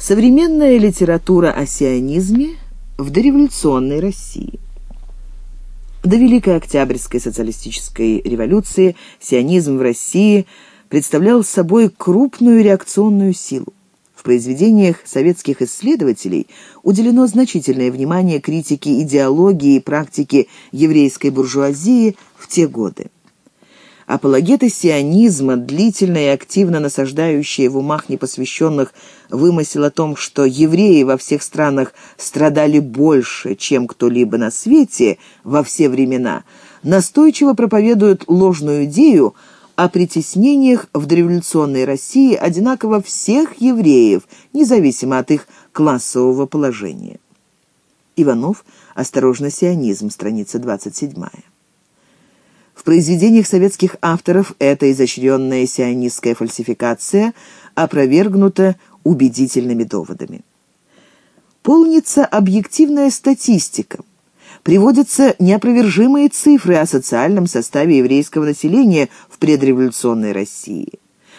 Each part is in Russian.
Современная литература о сионизме в дореволюционной России. До Великой Октябрьской социалистической революции сионизм в России представлял собой крупную реакционную силу. В произведениях советских исследователей уделено значительное внимание критике идеологии и практики еврейской буржуазии в те годы. Апологеты сионизма, длительно и активно насаждающие в умах непосвященных вымысел о том, что евреи во всех странах страдали больше, чем кто-либо на свете во все времена, настойчиво проповедуют ложную идею о притеснениях в дореволюционной России одинаково всех евреев, независимо от их классового положения. Иванов «Осторожно, сионизм», страница 27. В произведениях советских авторов эта изощренная сионистская фальсификация опровергнута убедительными доводами. Полнится объективная статистика. Приводятся неопровержимые цифры о социальном составе еврейского населения в предреволюционной России.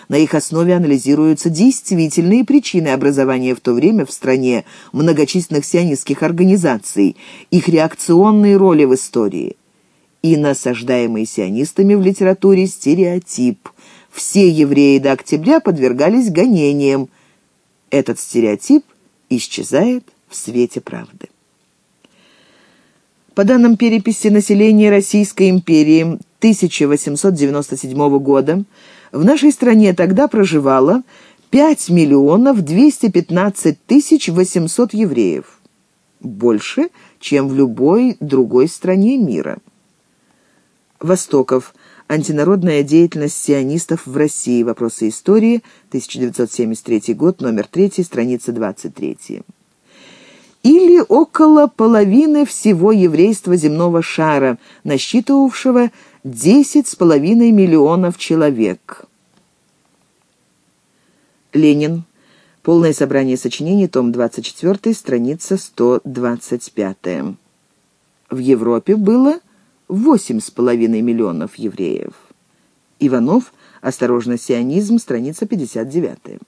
На их основе анализируются действительные причины образования в то время в стране многочисленных сионистских организаций, их реакционные роли в истории и насаждаемый сионистами в литературе стереотип. Все евреи до октября подвергались гонениям. Этот стереотип исчезает в свете правды. По данным переписи населения Российской империи 1897 года, в нашей стране тогда проживало 5 миллионов 215 тысяч 800 евреев. Больше, чем в любой другой стране мира. Востоков. Антинародная деятельность сионистов в России. Вопросы истории. 1973 год, номер 3, страница 23. Или около половины всего еврейства земного шара, насчитывавшего 10,5 миллионов человек. Ленин. Полное собрание сочинений, том 24, страница 125. В Европе было восемь с половиной миллионов евреев. Иванов, «Осторожно, сионизм», страница 59.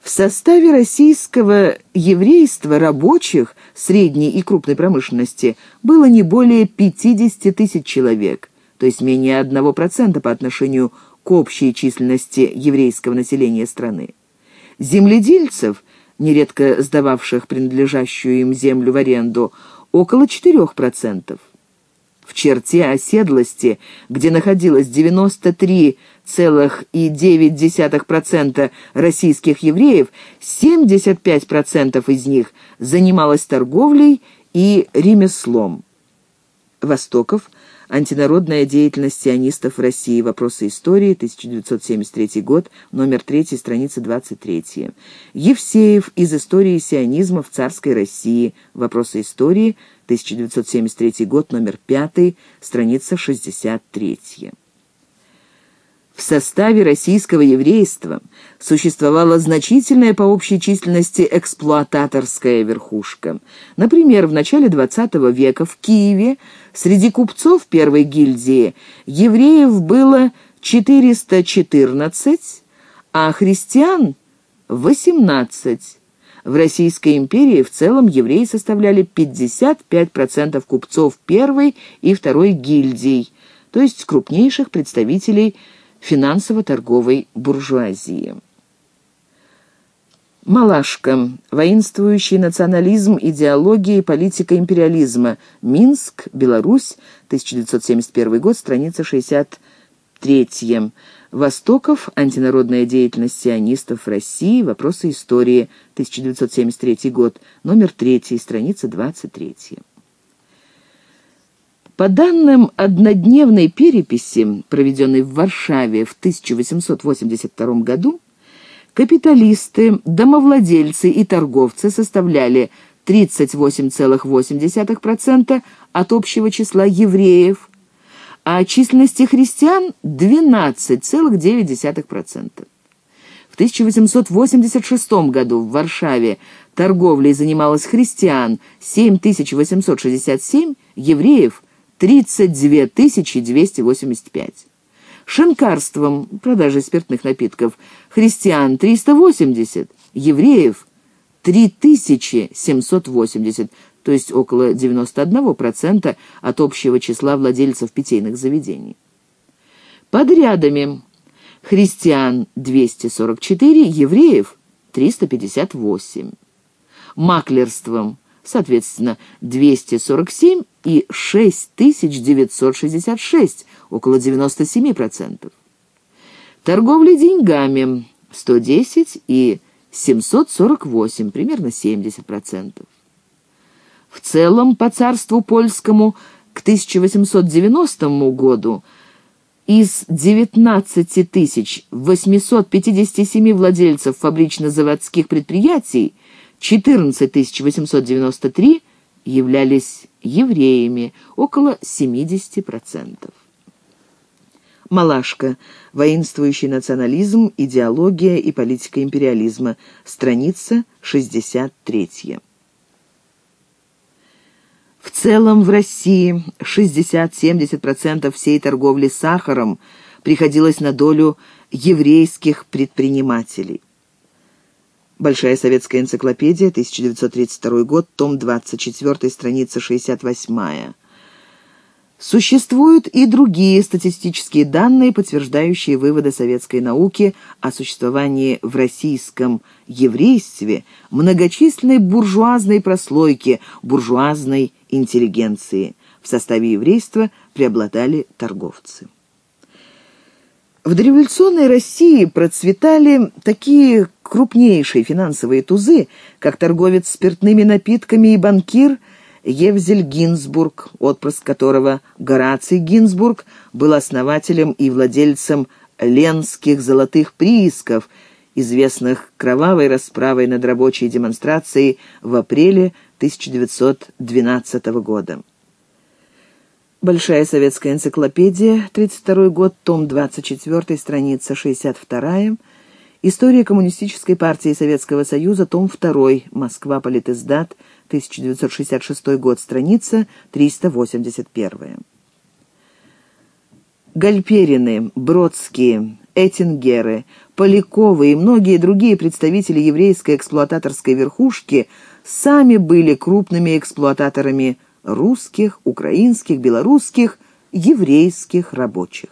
В составе российского еврейства рабочих средней и крупной промышленности было не более 50 тысяч человек, то есть менее 1% по отношению к общей численности еврейского населения страны. Земледельцев, нередко сдававших принадлежащую им землю в аренду, около 4% в черте оседлости, где находилось 93,9% российских евреев, 75% из них занималось торговлей и ремеслом. Востоков – Антинародная деятельность сионистов в России. Вопросы истории. 1973 год. Номер 3. Страница 23. Евсеев. Из истории сионизма в царской России. Вопросы истории. 1973 год, номер 5, страница 63. В составе российского еврейства существовала значительная по общей численности эксплуататорская верхушка. Например, в начале XX века в Киеве среди купцов первой гильдии евреев было 414, а христиан – 18. В Российской империи в целом евреи составляли 55% купцов первой и второй гильдий, то есть крупнейших представителей финансово-торговой буржуазии. Малашка. Воинствующий национализм, идеология и политика империализма. Минск, Беларусь, 1971 год, страница 63. Востоков. Антинародная деятельность сионистов в России. Вопросы истории. 1973 год. Номер 3. Страница 23. По данным однодневной переписи, проведенной в Варшаве в 1882 году, капиталисты, домовладельцы и торговцы составляли 38,8% от общего числа евреев, а численности христиан – 12,9%. В 1886 году в Варшаве торговлей занималось христиан 7867, евреев – 32 285. Шинкарством, продажей спиртных напитков, христиан 380, евреев 3780, то есть около 91% от общего числа владельцев питейных заведений. Подрядами христиан 244, евреев 358. Маклерством, соответственно, 247 и 6966, около 97%. Торговлей деньгами 110 и 748, примерно 70%. В целом, по царству польскому к 1890 году из 19 857 владельцев фабрично-заводских предприятий 14 893 являлись евреями, около 70%. Малашка. Воинствующий национализм, идеология и политика империализма. Страница 63. В целом в России 60-70% всей торговли сахаром приходилось на долю еврейских предпринимателей. Большая советская энциклопедия, 1932 год, том 24, страница 68. Существуют и другие статистические данные, подтверждающие выводы советской науки о существовании в российском еврействе многочисленной буржуазной прослойки, буржуазной интеллигенции. В составе еврейства преобладали торговцы. В дореволюционной России процветали такие крупнейшие финансовые тузы, как торговец спиртными напитками и банкир – Евзель Гинзбург, отпрыск которого Гораций Гинзбург был основателем и владельцем ленских золотых приисков, известных кровавой расправой над рабочей демонстрацией в апреле 1912 года. Большая советская энциклопедия, 32 год, том 24, страница 62, История Коммунистической партии Советского Союза, том 2, Москва, Политиздат, 1966 год, страница 381. Гальперины, Бродские, Эттингеры, Поляковы и многие другие представители еврейской эксплуататорской верхушки сами были крупными эксплуататорами русских, украинских, белорусских, еврейских рабочих.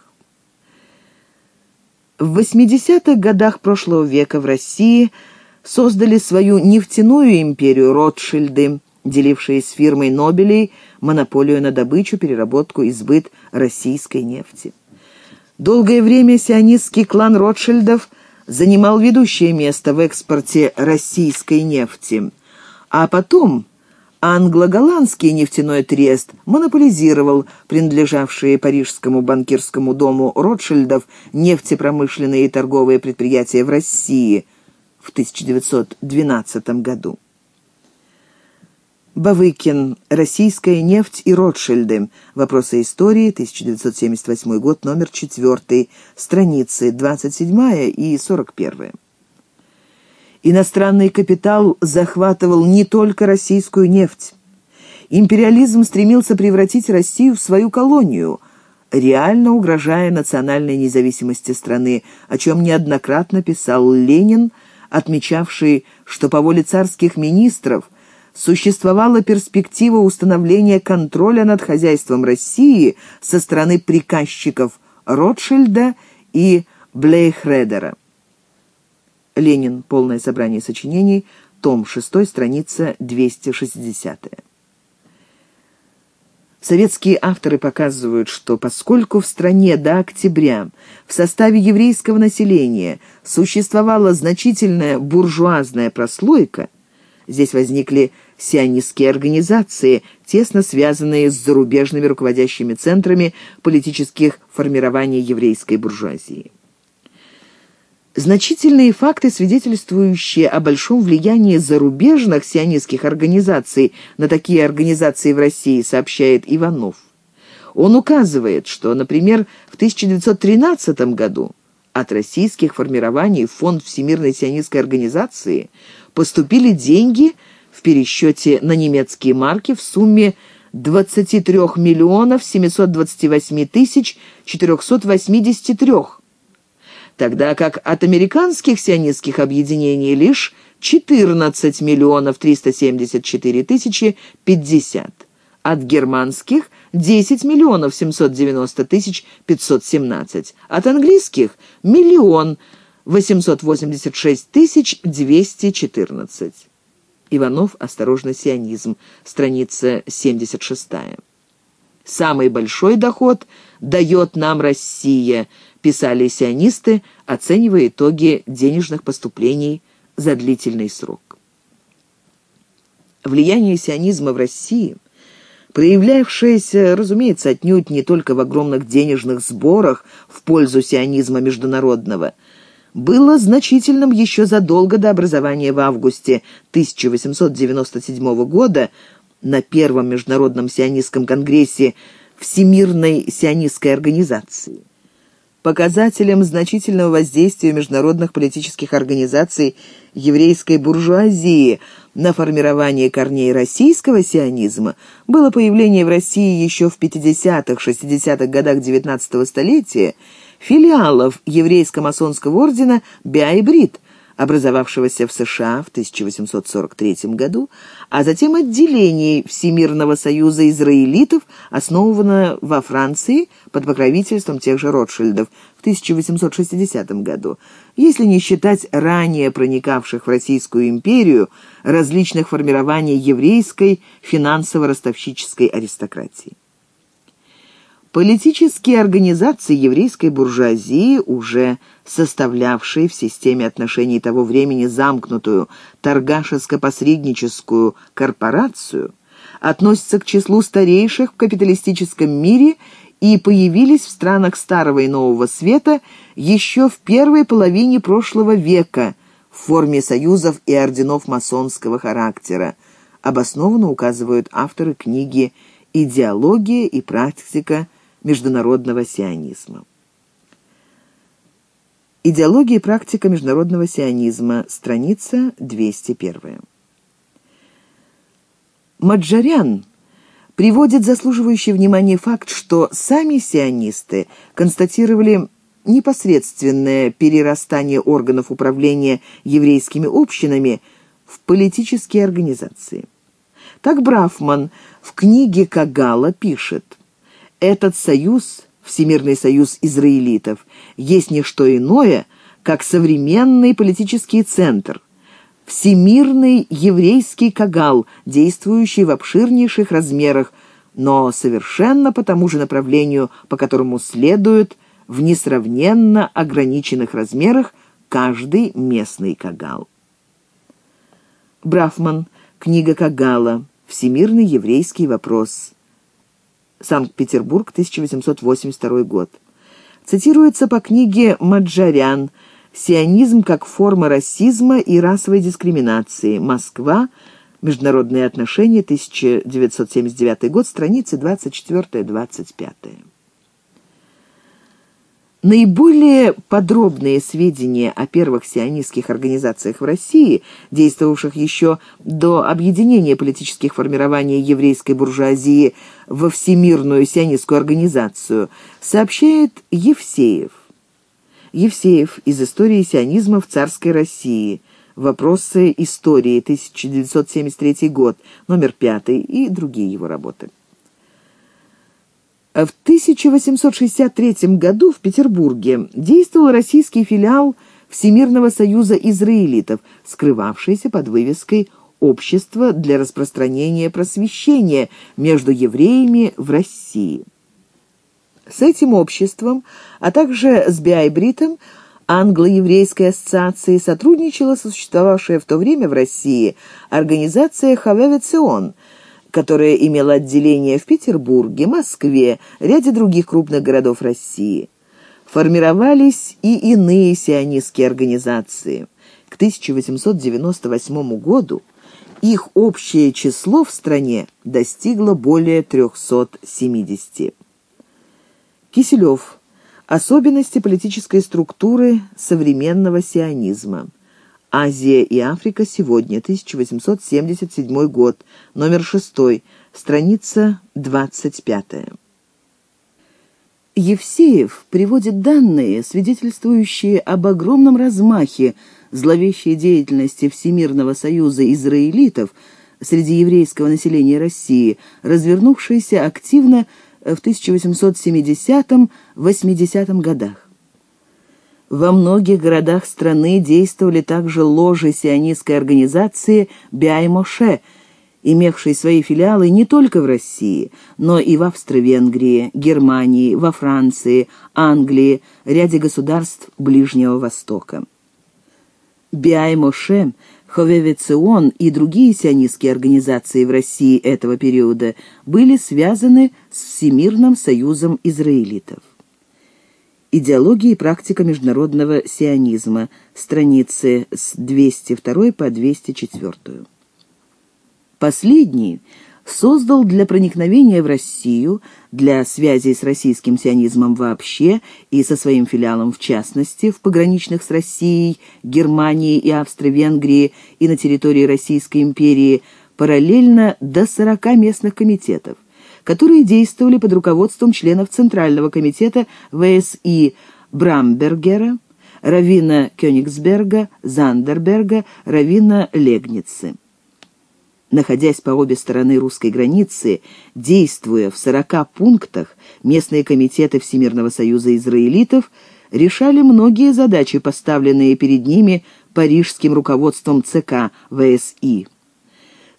В 80-х годах прошлого века в России – создали свою нефтяную империю Ротшильды, делившие с фирмой Нобелей монополию на добычу, переработку и сбыт российской нефти. Долгое время сионистский клан Ротшильдов занимал ведущее место в экспорте российской нефти, а потом англо-голландский нефтяной трест монополизировал принадлежавшие парижскому банкирскому дому Ротшильдов нефтепромышленные и торговые предприятия в России – в 1912 году. Бавыкин. Российская нефть и Ротшильды. Вопросы истории. 1978 год. Номер 4. Страницы 27 и 41. Иностранный капитал захватывал не только российскую нефть. Империализм стремился превратить Россию в свою колонию, реально угрожая национальной независимости страны, о чем неоднократно писал Ленин – отмечавший, что по воле царских министров существовала перспектива установления контроля над хозяйством России со стороны приказчиков Ротшильда и Блейхредера. Ленин. Полное собрание сочинений. Том 6. Страница 260. Советские авторы показывают, что поскольку в стране до октября в составе еврейского населения существовала значительная буржуазная прослойка, здесь возникли сионистские организации, тесно связанные с зарубежными руководящими центрами политических формирований еврейской буржуазии. Значительные факты, свидетельствующие о большом влиянии зарубежных сионистских организаций на такие организации в России, сообщает Иванов. Он указывает, что, например, в 1913 году от российских формирований в Фонд Всемирной сионистской организации поступили деньги в пересчете на немецкие марки в сумме 23 миллионов 728 тысяч 483 тогда как от американских сионистских объединений лишь 14 миллионов 374 тысячи 50. От германских – 10 миллионов 790 тысяч 517. От английских – миллион 886 тысяч 214. Иванов «Осторожно, сионизм», страница 76. «Самый большой доход дает нам Россия», писали сионисты, оценивая итоги денежных поступлений за длительный срок. Влияние сионизма в России, проявлявшееся, разумеется, отнюдь не только в огромных денежных сборах в пользу сионизма международного, было значительным еще задолго до образования в августе 1897 года на Первом международном сионистском конгрессе Всемирной сионистской организации. Показателем значительного воздействия международных политических организаций еврейской буржуазии. На формирование корней российского сионизма было появление в России еще в 50-60-х годах XIX столетия филиалов еврейско-масонского ордена «Биайбрид», образовавшегося в США в 1843 году, а затем отделений Всемирного союза израилитов, основанного во Франции под покровительством тех же Ротшильдов в 1860 году, если не считать ранее проникавших в Российскую империю различных формирований еврейской финансово-ростовщической аристократии. Политические организации еврейской буржуазии, уже составлявшие в системе отношений того времени замкнутую торгашеско-посредническую корпорацию, относятся к числу старейших в капиталистическом мире и появились в странах Старого и Нового Света еще в первой половине прошлого века в форме союзов и орденов масонского характера, обоснованно указывают авторы книги «Идеология и практика международного сионизма. Идеология и практика международного сионизма, страница 201. Маджарян приводит заслуживающий внимания факт, что сами сионисты констатировали непосредственное перерастание органов управления еврейскими общинами в политические организации. Так Брафман в книге Кагала пишет этот союз, Всемирный союз израилитов, есть не что иное, как современный политический центр, всемирный еврейский кагал, действующий в обширнейших размерах, но совершенно по тому же направлению, по которому следует в несравненно ограниченных размерах каждый местный кагал. Брафман. Книга Кагала. Всемирный еврейский вопрос. Санкт-Петербург, 1882 год. Цитируется по книге Маджарян «Сионизм как форма расизма и расовой дискриминации. Москва. Международные отношения. 1979 год. Страницы 24-25». Наиболее подробные сведения о первых сионистских организациях в России, действовавших еще до объединения политических формирований еврейской буржуазии во Всемирную сионистскую организацию, сообщает Евсеев. Евсеев из истории сионизма в царской России. Вопросы истории, 1973 год, номер 5 и другие его работы. В 1863 году в Петербурге действовал российский филиал Всемирного союза израилитов, скрывавшийся под вывеской «Общество для распространения просвещения между евреями в России». С этим обществом, а также с Биайбритом, англо-еврейской ассоциацией сотрудничала существовавшая в то время в России организация «Хавеве которая имела отделения в Петербурге, Москве, ряде других крупных городов России. Формировались и иные сионистские организации. К 1898 году их общее число в стране достигло более 370. Киселев. Особенности политической структуры современного сионизма. Азия и Африка сегодня, 1877 год, номер 6, страница 25. Евсеев приводит данные, свидетельствующие об огромном размахе зловещей деятельности Всемирного союза израилитов среди еврейского населения России, развернувшейся активно в 1870-80 годах. Во многих городах страны действовали также ложи сионистской организации «Биай-Моше», имевшей свои филиалы не только в России, но и в Австро-Венгрии, Германии, во Франции, Англии, ряде государств Ближнего Востока. Биай-Моше, Ховевецион и другие сионистские организации в России этого периода были связаны с Всемирным союзом израилитов. Идеология и практика международного сионизма. Страницы с 202 по 204. Последний создал для проникновения в Россию, для связи с российским сионизмом вообще и со своим филиалом в частности, в пограничных с Россией, Германией и Австро-Венгрии и на территории Российской империи параллельно до 40 местных комитетов которые действовали под руководством членов Центрального комитета ВСИ Брамбергера, Равина Кёнигсберга, Зандерберга, Равина Легницы. Находясь по обе стороны русской границы, действуя в 40 пунктах, местные комитеты Всемирного союза израилитов решали многие задачи, поставленные перед ними парижским руководством ЦК ВСИ.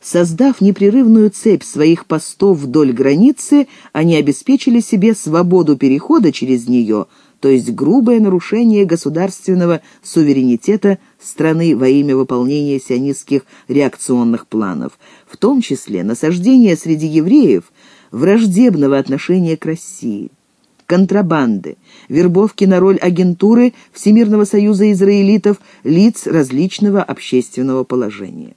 Создав непрерывную цепь своих постов вдоль границы, они обеспечили себе свободу перехода через нее, то есть грубое нарушение государственного суверенитета страны во имя выполнения сионистских реакционных планов, в том числе насаждение среди евреев враждебного отношения к России контрабанды, вербовки на роль агентуры Всемирного союза израилитов лиц различного общественного положения.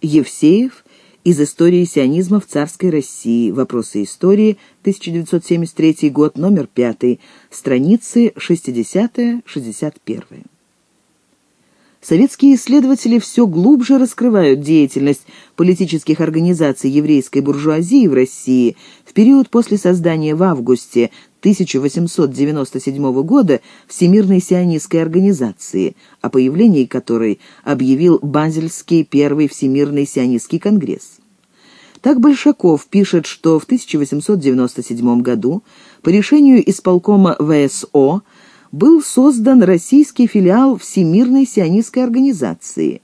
Евсеев из истории сионизма в царской России. Вопросы истории, 1973 год, номер 5, страницы 60-61. Советские исследователи все глубже раскрывают деятельность политических организаций еврейской буржуазии в России в период после создания в августе 1897 года Всемирной сионистской организации, о появлении которой объявил Базельский Первый Всемирный сионистский конгресс. Так Большаков пишет, что в 1897 году по решению исполкома ВСО был создан российский филиал Всемирной сионистской организации,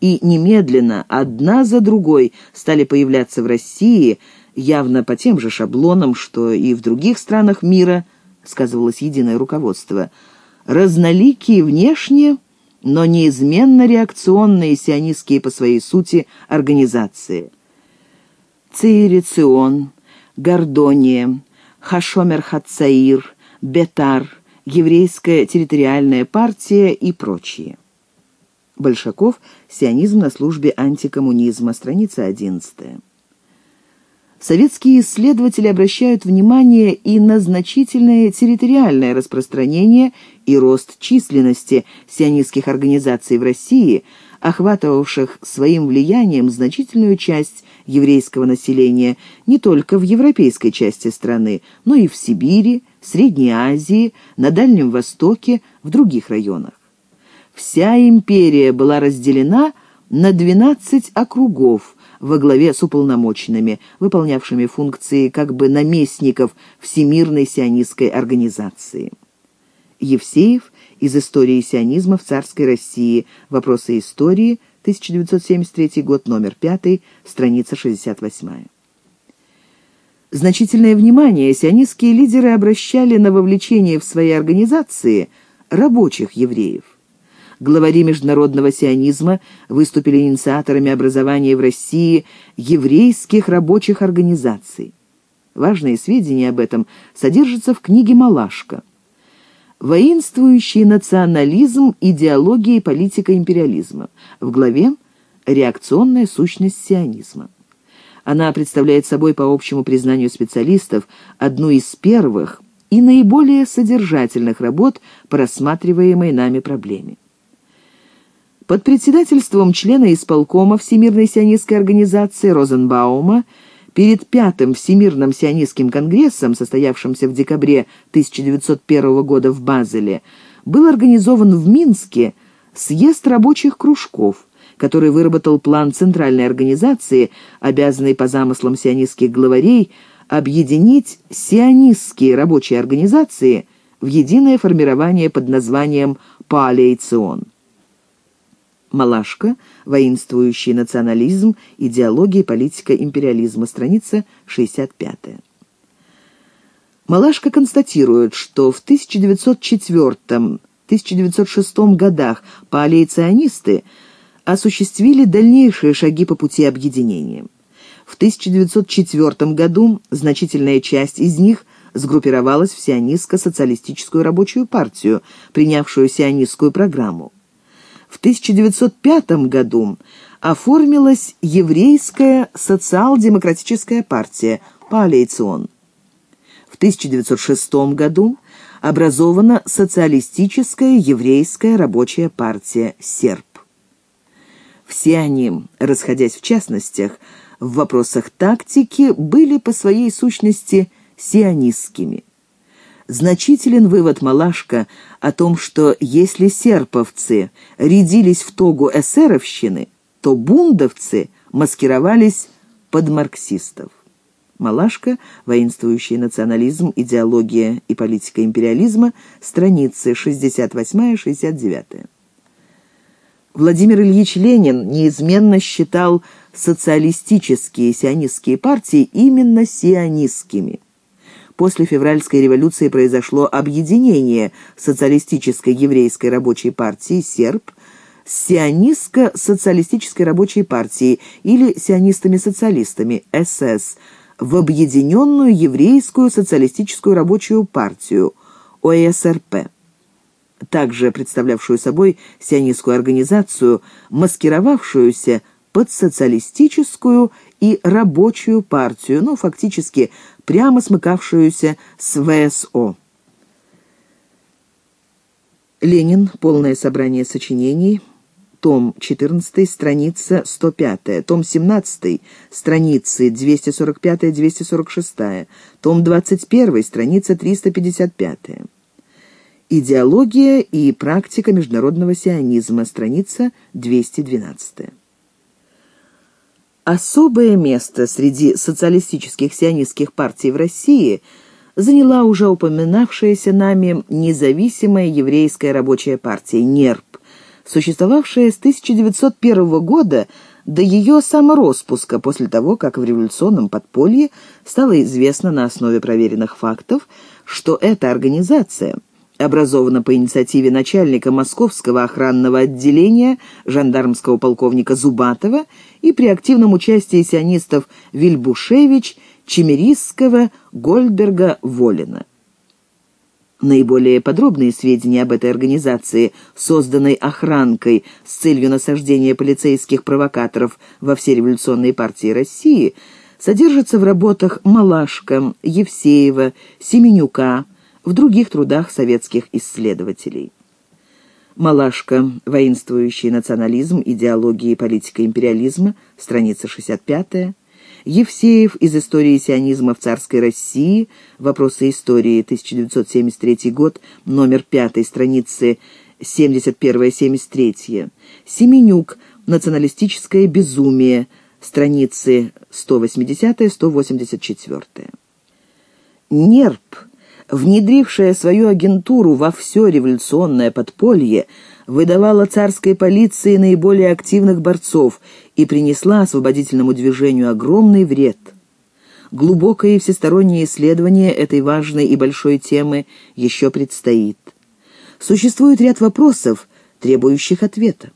и немедленно одна за другой стали появляться в России – явно по тем же шаблонам, что и в других странах мира, сказывалось единое руководство, разноликие внешне, но неизменно реакционные сионистские по своей сути организации. Цейрицион, Гордония, Хашомер Хацаир, Бетар, Еврейская территориальная партия и прочие. Большаков «Сионизм на службе антикоммунизма», страница 11 советские исследователи обращают внимание и на значительное территориальное распространение и рост численности сионистских организаций в России, охватывавших своим влиянием значительную часть еврейского населения не только в европейской части страны, но и в Сибири, Средней Азии, на Дальнем Востоке, в других районах. Вся империя была разделена на 12 округов – во главе с уполномоченными, выполнявшими функции как бы наместников Всемирной сионистской организации. Евсеев из «Истории сионизма в царской России. Вопросы истории», 1973 год, номер 5, страница 68. Значительное внимание сионистские лидеры обращали на вовлечение в свои организации рабочих евреев главари международного сионизма выступили инициаторами образования в России еврейских рабочих организаций. Важные сведения об этом содержатся в книге «Малашка». «Воинствующий национализм, идеология и политика империализма» в главе «Реакционная сущность сионизма». Она представляет собой, по общему признанию специалистов, одну из первых и наиболее содержательных работ по рассматриваемой нами проблеме. Под председательством члена исполкома Всемирной сионистской организации Розенбаума перед Пятым Всемирным сионистским конгрессом, состоявшимся в декабре 1901 года в Базеле, был организован в Минске съезд рабочих кружков, который выработал план центральной организации, обязанной по замыслам сионистских главарей объединить сионистские рабочие организации в единое формирование под названием «Палейцион». Малашка, воинствующий национализм, идеология и политика империализма, страница 65. Малашка констатирует, что в 1904-1906 годах палейционисты осуществили дальнейшие шаги по пути объединения. В 1904 году значительная часть из них сгруппировалась в сионистско-социалистическую рабочую партию, принявшую сионистскую программу. В 1905 году оформилась еврейская социал-демократическая партия «Палейцион». В 1906 году образована социалистическая еврейская рабочая партия «Серб». Все они, расходясь в частностях, в вопросах тактики были по своей сущности сионистскими. Значителен вывод Малашка о том, что если серповцы рядились в тогу эсеровщины, то бундовцы маскировались под марксистов. Малашка, воинствующий национализм, идеология и политика империализма, страницы 68-69. Владимир Ильич Ленин неизменно считал социалистические сионистские партии именно сионистскими. После февральской революции произошло объединение социалистической еврейской рабочей партии «Серб» с сионистско-социалистической рабочей партией или сионистами-социалистами «СС» в объединенную еврейскую социалистическую рабочую партию ОСРП также представлявшую собой сионистскую организацию, маскировавшуюся под социалистическую и рабочую партию, но фактически прямо смыкавшуюся с ВСО. Ленин. Полное собрание сочинений. Том 14, страница 105. Том 17, страницы 245-246. Том 21, страница 355. Идеология и практика международного сионизма, страница 212. Особое место среди социалистических сионистских партий в России заняла уже упоминавшаяся нами независимая еврейская рабочая партия НЕРП, существовавшая с 1901 года до ее самороспуска после того, как в революционном подполье стало известно на основе проверенных фактов, что эта организация – образована по инициативе начальника Московского охранного отделения жандармского полковника Зубатова и при активном участии сионистов Вильбушевич, Чемерисского, Гольдберга, Волина. Наиболее подробные сведения об этой организации, созданной охранкой с целью насаждения полицейских провокаторов во все революционные партии России, содержатся в работах Малашка, Евсеева, Семенюка, в других трудах советских исследователей. Малашка. Воинствующий национализм, идеология и политика империализма. Страница 65 Евсеев из истории сионизма в царской России. Вопросы истории. 1973 год. Номер 5 страницы 71-73. Семенюк. Националистическое безумие. Страницы 180-184. Нерп внедрившая свою агентуру во все революционное подполье, выдавала царской полиции наиболее активных борцов и принесла освободительному движению огромный вред. Глубокое и всестороннее исследование этой важной и большой темы еще предстоит. Существует ряд вопросов, требующих ответа.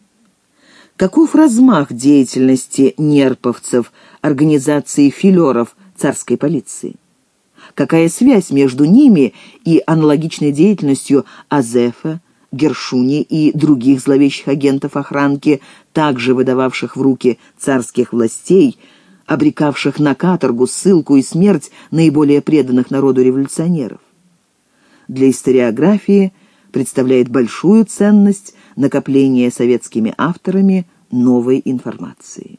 Каков размах деятельности нерповцев, организации филеров царской полиции? Какая связь между ними и аналогичной деятельностью Азефа, Гершуни и других зловещих агентов охранки, также выдававших в руки царских властей, обрекавших на каторгу, ссылку и смерть наиболее преданных народу революционеров. Для историографии представляет большую ценность накопление советскими авторами новой информации.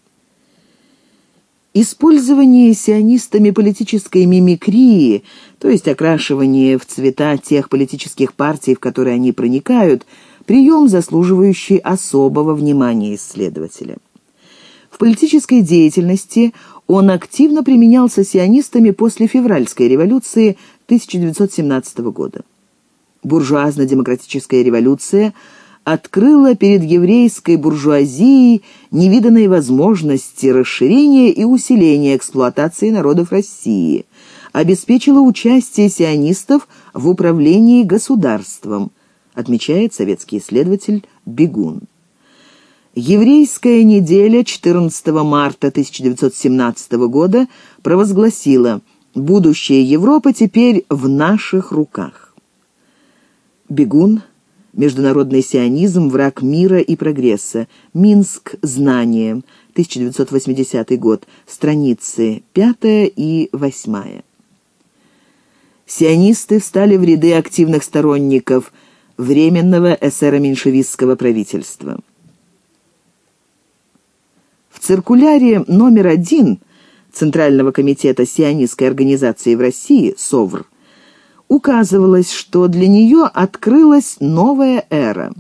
Использование сионистами политической мимикрии, то есть окрашивание в цвета тех политических партий, в которые они проникают, прием, заслуживающий особого внимания исследователя. В политической деятельности он активно применялся сионистами после февральской революции 1917 года. Буржуазно-демократическая революция открыла перед еврейской буржуазией невиданные возможности расширения и усиления эксплуатации народов России, обеспечила участие сионистов в управлении государством, отмечает советский исследователь Бегун. Еврейская неделя 14 марта 1917 года провозгласила «Будущее Европы теперь в наших руках». Бегун, международный сионизм, враг мира и прогресса, Минск, знание, 1980 год, страницы 5 и 8. Сионисты встали в ряды активных сторонников Временного эсеро-меньшевистского правительства. В циркуляре номер один Центрального комитета сионистской организации в России СОВР указывалось, что для нее открылась новая эра.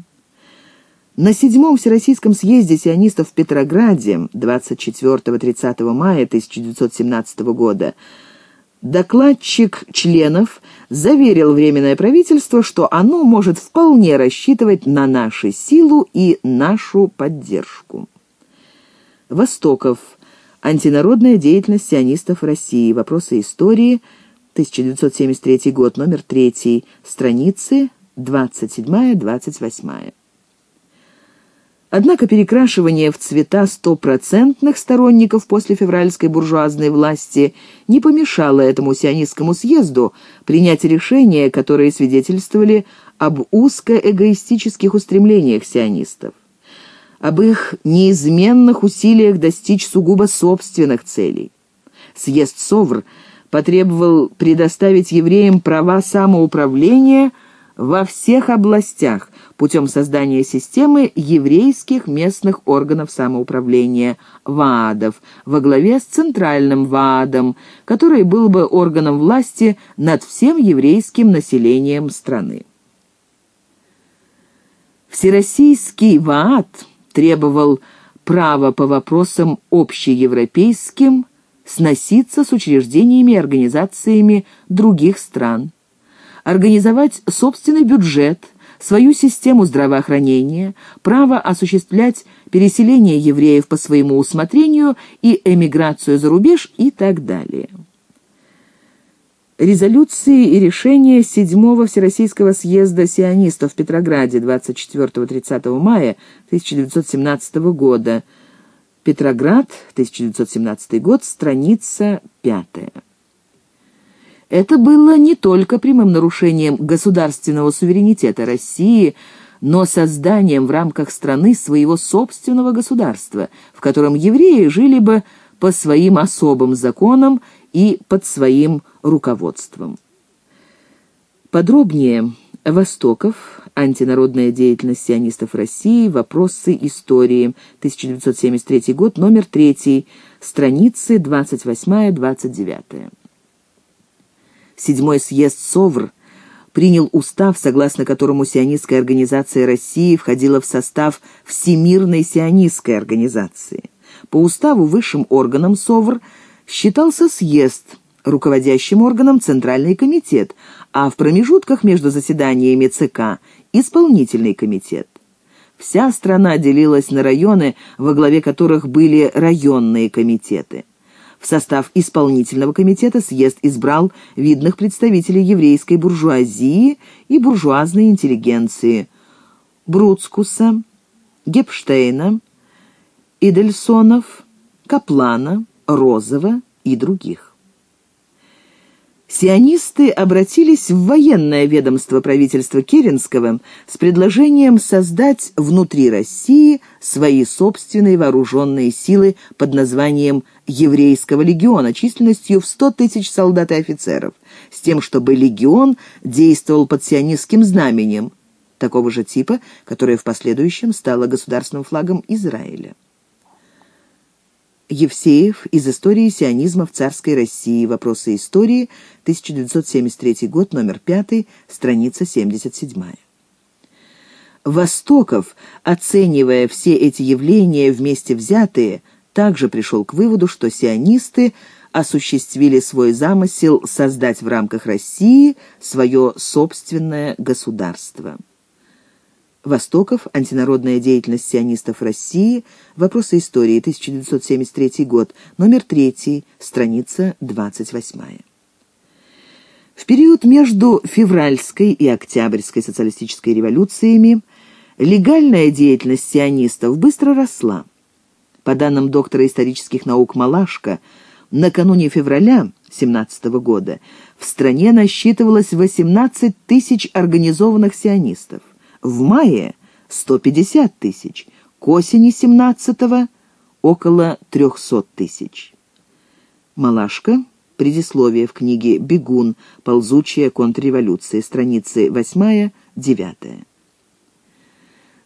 На седьмом Всероссийском съезде сионистов в Петрограде 24-30 мая 1917 года докладчик членов заверил Временное правительство, что оно может вполне рассчитывать на нашу силу и нашу поддержку. Востоков. Антинародная деятельность сионистов России. Вопросы истории. 1973 год. Номер 3. Страницы 27-28. Однако перекрашивание в цвета стопроцентных сторонников после февральской буржуазной власти не помешало этому сионистскому съезду принять решения, которые свидетельствовали об узкоэгоистических устремлениях сионистов об их неизменных усилиях достичь сугубо собственных целей. Съезд СОВР потребовал предоставить евреям права самоуправления во всех областях путем создания системы еврейских местных органов самоуправления ВААДов во главе с Центральным ВААДом, который был бы органом власти над всем еврейским населением страны. Всероссийский ВААД – требовал права по вопросам общеевропейским сноситься с учреждениями и организациями других стран, организовать собственный бюджет, свою систему здравоохранения, право осуществлять переселение евреев по своему усмотрению и эмиграцию за рубеж и так далее. Резолюции и решения Седьмого Всероссийского съезда сионистов в Петрограде 24-30 мая 1917 года. Петроград, 1917 год, страница 5. Это было не только прямым нарушением государственного суверенитета России, но созданием в рамках страны своего собственного государства, в котором евреи жили бы по своим особым законам и под своим руководством. Подробнее Востоков, антинародная деятельность сионистов России, вопросы истории, 1973 год, номер 3, страницы 28-29. Седьмой съезд СОВР принял устав, согласно которому сионистская организация России входила в состав Всемирной сионистской организации. По уставу высшим органом СОВР – считался съезд, руководящим органом Центральный комитет, а в промежутках между заседаниями ЦК – исполнительный комитет. Вся страна делилась на районы, во главе которых были районные комитеты. В состав исполнительного комитета съезд избрал видных представителей еврейской буржуазии и буржуазной интеллигенции – Бруцкуса, Гепштейна, Идельсонов, Каплана, Розова и других. Сионисты обратились в военное ведомство правительства Керенского с предложением создать внутри России свои собственные вооруженные силы под названием «Еврейского легиона» численностью в 100 тысяч солдат и офицеров, с тем, чтобы легион действовал под сионистским знаменем, такого же типа, которое в последующем стало государственным флагом Израиля. Евсеев из истории сионизма в царской России. Вопросы истории. 1973 год, номер 5, страница 77. Востоков, оценивая все эти явления вместе взятые, также пришел к выводу, что сионисты осуществили свой замысел создать в рамках России свое собственное государство. Востоков. Антинародная деятельность сионистов России. Вопросы истории. 1973 год. Номер 3. Страница 28. В период между февральской и октябрьской социалистической революциями легальная деятельность сионистов быстро росла. По данным доктора исторических наук Малашко, накануне февраля 17 года в стране насчитывалось 18 тысяч организованных сионистов в мае – 150 тысяч, к осени 17-го – около 300 тысяч. Малашка. Предисловие в книге «Бегун. Ползучая контрреволюция». Страницы 8-9.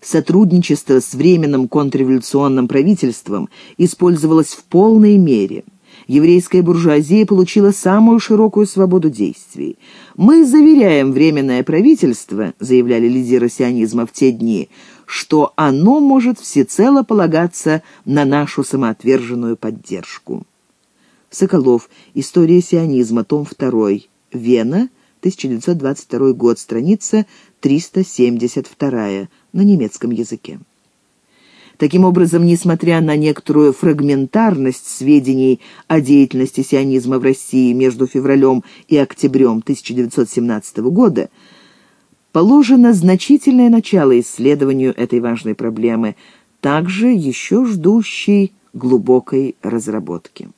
Сотрудничество с Временным контрреволюционным правительством использовалось в полной мере – еврейская буржуазия получила самую широкую свободу действий. «Мы заверяем Временное правительство», — заявляли лидеры сионизма в те дни, «что оно может всецело полагаться на нашу самоотверженную поддержку». Соколов. История сионизма. Том 2. Вена. 1922 год. Страница 372. На немецком языке. Таким образом, несмотря на некоторую фрагментарность сведений о деятельности сионизма в России между февралем и октябрем 1917 года, положено значительное начало исследованию этой важной проблемы, также еще ждущей глубокой разработки.